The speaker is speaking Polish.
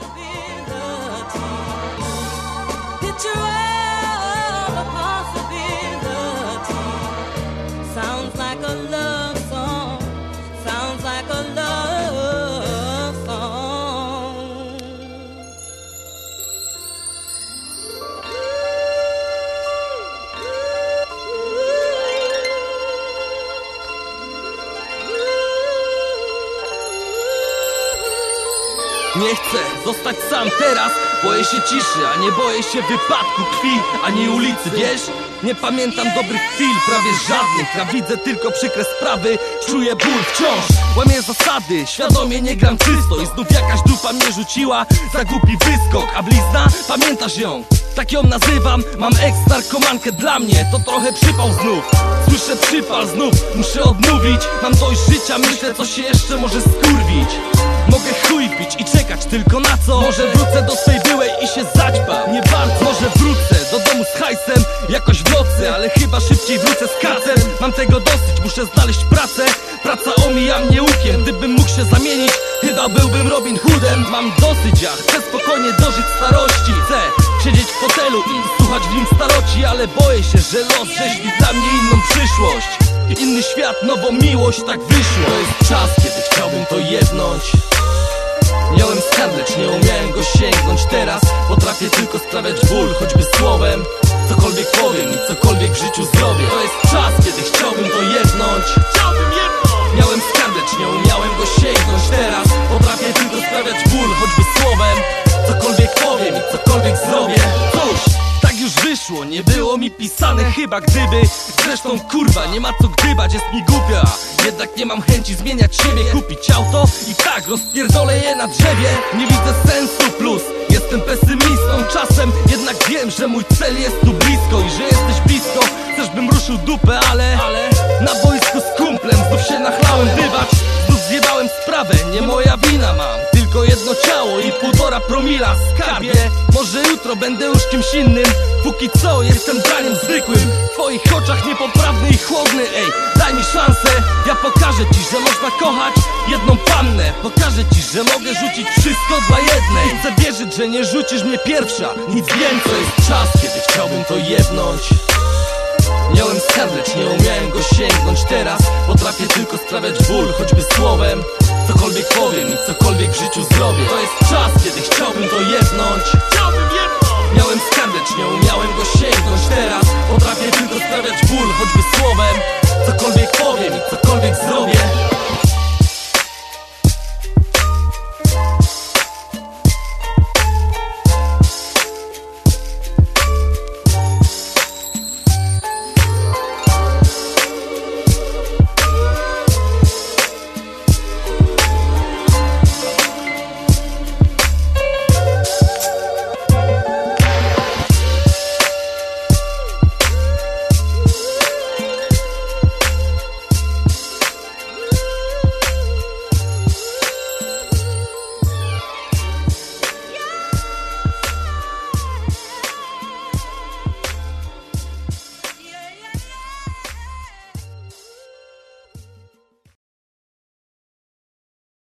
the Nie chcę zostać sam teraz Boję się ciszy, a nie boję się wypadku krwi Ani ulicy, wiesz? Nie pamiętam dobrych chwil, prawie żadnych Ja widzę tylko przykre sprawy Czuję ból wciąż Łamię zasady, świadomie nie gram czysto I znów jakaś dupa mnie rzuciła Za głupi wyskok, a blizna? Pamiętasz ją? Tak ją nazywam, mam ex-narkomankę dla mnie To trochę przypał znów. Słyszę przypal znów, muszę odmówić Mam dość życia, myślę co się jeszcze może skurwić. Mogę chuj pić i czekać tylko na co? Może wrócę do swej byłej i się zaćpam. Nie bardzo, może wrócę do domu z hajsem Jakoś w nocy, ale chyba szybciej wrócę z kacem. Mam tego dosyć, muszę znaleźć pracę. Praca omija mnie łukiem, gdybym mógł się zamienić Chyba byłbym Robin Hoodem. Mam dosyć, ja chcę spokojnie dożyć starości Chcę siedzieć w fotelu i słuchać w nim staroci Ale boję się, że los rzeźbi dla mnie inną przyszłość. Inny świat, nową miłość, tak wyszło. To jest czas, kiedy chciałbym to jednąć. Miałem skarb, lecz nie umiałem go sięgnąć. Teraz potrafię tylko sprawiać ból, choćby słowem. Cokolwiek powiem i cokolwiek w życiu zrobię. To jest czas, kiedy chciałbym to jednąć. Miałem wyszło, nie było mi pisane chyba gdyby. Zresztą kurwa, nie ma co gdybać, jest mi głupia Jednak nie mam chęci zmieniać siebie, kupić auto I tak rozpierdolę je na drzewie. Nie widzę sensu plus Jestem pesymistą czasem. Jednak wiem, że mój cel jest tu blisko I że jesteś blisko. Chcesz bym ruszył dupę, ale, ale? Na boisku z kumplem znów się nachlałem. Wybacz, znów zjebałem sprawę Nie moja wina mam tylko jedno ciało i półtora promila skarbie. Może jutro będę już kimś innym. Póki co jestem draniem zwykłym. W twoich oczach niepoprawny i chłodny. Ej, daj mi szansę. Ja pokażę ci, że można kochać jedną pannę. Pokażę ci, że mogę rzucić wszystko dla jednej. Chcę wierzyć, że nie rzucisz mnie pierwsza. Nic więcej. Jest czas, kiedy chciałbym to jednąć Miałem skarb, lecz nie umiałem go sięgnąć. Teraz potrafię tylko sprawiać ból, choćby słowem Cokolwiek powiem i cokolwiek w życiu zrobię To jest czas, kiedy chciałbym to jednąć. Chciałbym jednąć. Miałem skandycz, nie umiałem go sięgnąć. Teraz potrafię tylko sprawiać ból, choćby słowem. Cokolwiek